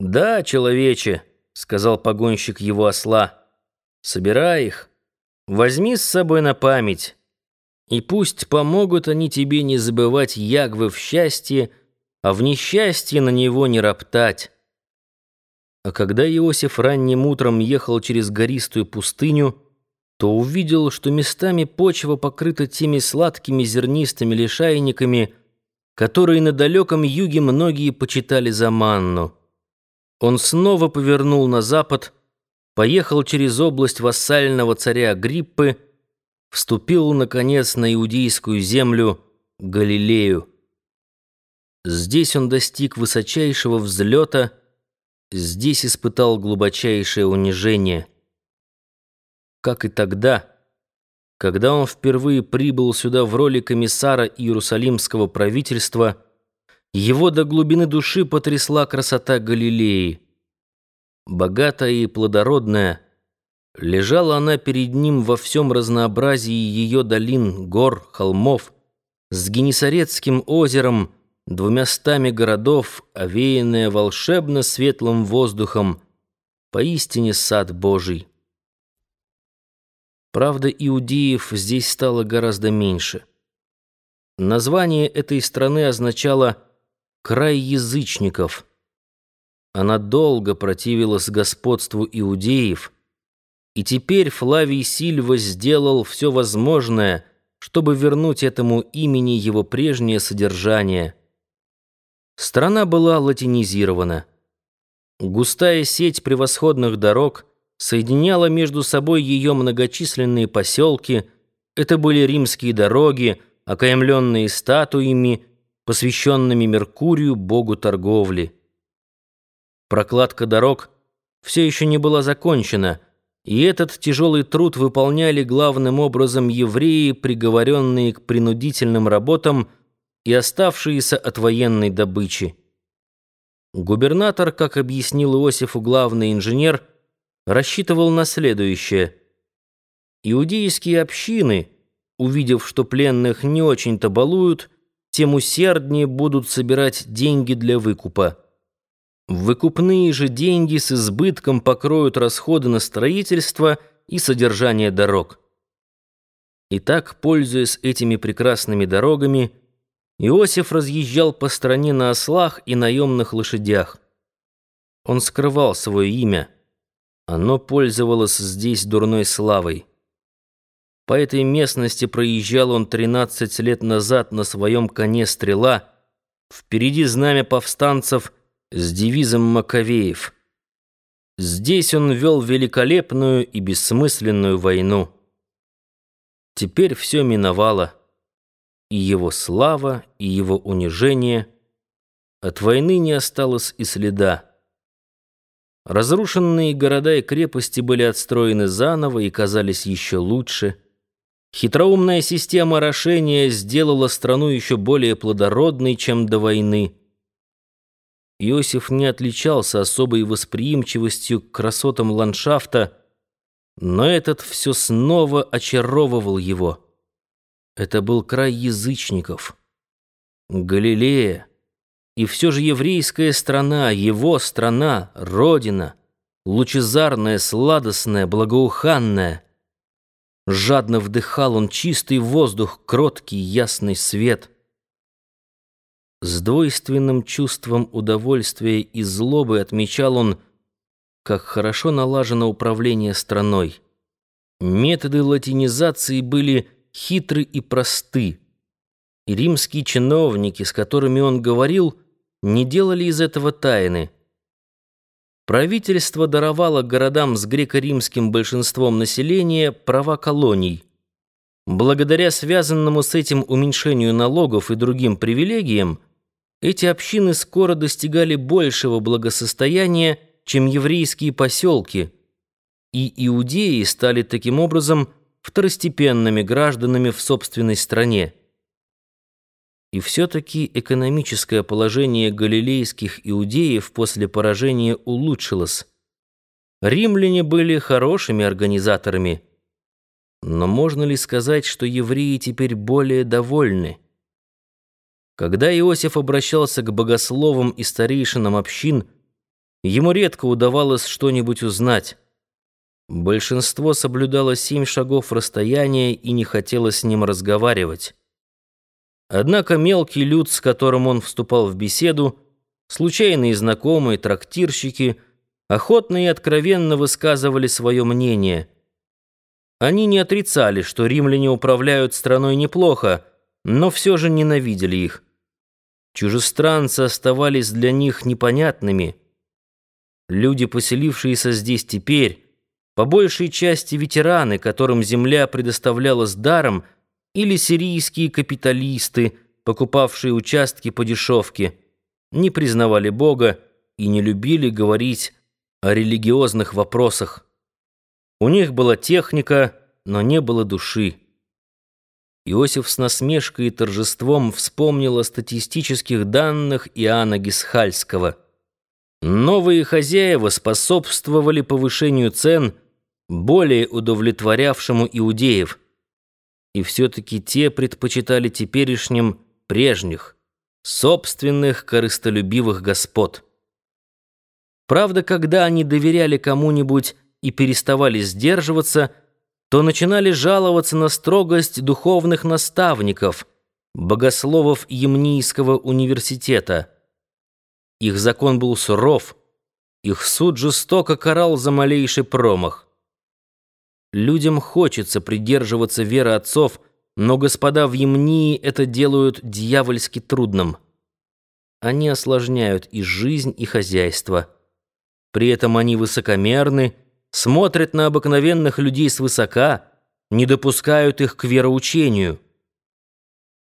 «Да, человече», — сказал погонщик его осла, — «собирай их, возьми с собой на память, и пусть помогут они тебе не забывать ягвы в счастье, а в несчастье на него не роптать». А когда Иосиф ранним утром ехал через гористую пустыню, то увидел, что местами почва покрыта теми сладкими зернистыми лишайниками, которые на далеком юге многие почитали за манну. Он снова повернул на запад, поехал через область вассального царя Гриппы, вступил, наконец, на иудейскую землю Галилею. Здесь он достиг высочайшего взлета, здесь испытал глубочайшее унижение. Как и тогда, когда он впервые прибыл сюда в роли комиссара Иерусалимского правительства – его до глубины души потрясла красота Галилеи. Богатая и плодородная, лежала она перед ним во всем разнообразии ее долин, гор, холмов, с Генесарецким озером, двумя стами городов, овеянная волшебно светлым воздухом, поистине сад Божий. Правда, иудеев здесь стало гораздо меньше. Название этой страны означало «Святой» край язычников. Она долго противилась господству иудеев, и теперь Флавий Сильва сделал все возможное, чтобы вернуть этому имени его прежнее содержание. Страна была латинизирована. Густая сеть превосходных дорог соединяла между собой ее многочисленные поселки. Это были римские дороги, окаймленные статуями, посвященными Меркурию, богу торговли. Прокладка дорог все еще не была закончена, и этот тяжелый труд выполняли главным образом евреи, приговоренные к принудительным работам и оставшиеся от военной добычи. Губернатор, как объяснил Иосифу главный инженер, рассчитывал на следующее. Иудейские общины, увидев, что пленных не очень-то балуют, тем усерднее будут собирать деньги для выкупа. Выкупные же деньги с избытком покроют расходы на строительство и содержание дорог. Итак, пользуясь этими прекрасными дорогами, Иосиф разъезжал по стране на ослах и наемных лошадях. Он скрывал свое имя. Оно пользовалось здесь дурной славой. По этой местности проезжал он 13 лет назад на своем коне «Стрела», впереди знамя повстанцев с девизом Маковеев. Здесь он вел великолепную и бессмысленную войну. Теперь все миновало. И его слава, и его унижение. От войны не осталось и следа. Разрушенные города и крепости были отстроены заново и казались еще лучше. Хитроумная система орошения сделала страну еще более плодородной, чем до войны. Иосиф не отличался особой восприимчивостью к красотам ландшафта, но этот все снова очаровывал его. Это был край язычников. Галилея. И все же еврейская страна, его страна, родина, лучезарная, сладостная, благоуханная — Жадно вдыхал он чистый воздух, кроткий ясный свет. С двойственным чувством удовольствия и злобы отмечал он, как хорошо налажено управление страной. Методы латинизации были хитры и просты. И римские чиновники, с которыми он говорил, не делали из этого тайны – Правительство даровало городам с греко-римским большинством населения права колоний. Благодаря связанному с этим уменьшению налогов и другим привилегиям, эти общины скоро достигали большего благосостояния, чем еврейские поселки, и иудеи стали таким образом второстепенными гражданами в собственной стране. И все-таки экономическое положение галилейских иудеев после поражения улучшилось. Римляне были хорошими организаторами. Но можно ли сказать, что евреи теперь более довольны? Когда Иосиф обращался к богословам и старейшинам общин, ему редко удавалось что-нибудь узнать. Большинство соблюдало семь шагов расстояния и не хотело с ним разговаривать. Однако мелкий люд, с которым он вступал в беседу, случайные знакомые, трактирщики, охотно и откровенно высказывали свое мнение. Они не отрицали, что римляне управляют страной неплохо, но все же ненавидели их. Чужестранцы оставались для них непонятными. Люди, поселившиеся здесь теперь, по большей части ветераны, которым земля предоставлялась даром, или сирийские капиталисты, покупавшие участки по дешевке, не признавали Бога и не любили говорить о религиозных вопросах. У них была техника, но не было души. Иосиф с насмешкой и торжеством вспомнил о статистических данных Иоанна Гисхальского. Новые хозяева способствовали повышению цен, более удовлетворявшему иудеев. И все-таки те предпочитали теперешним прежних, собственных корыстолюбивых господ. Правда, когда они доверяли кому-нибудь и переставали сдерживаться – то начинали жаловаться на строгость духовных наставников, богословов Емнийского университета. Их закон был суров, их суд жестоко карал за малейший промах. Людям хочется придерживаться веры отцов, но господа в Емнии это делают дьявольски трудным. Они осложняют и жизнь, и хозяйство. При этом они высокомерны, смотрят на обыкновенных людей свысока, не допускают их к вероучению –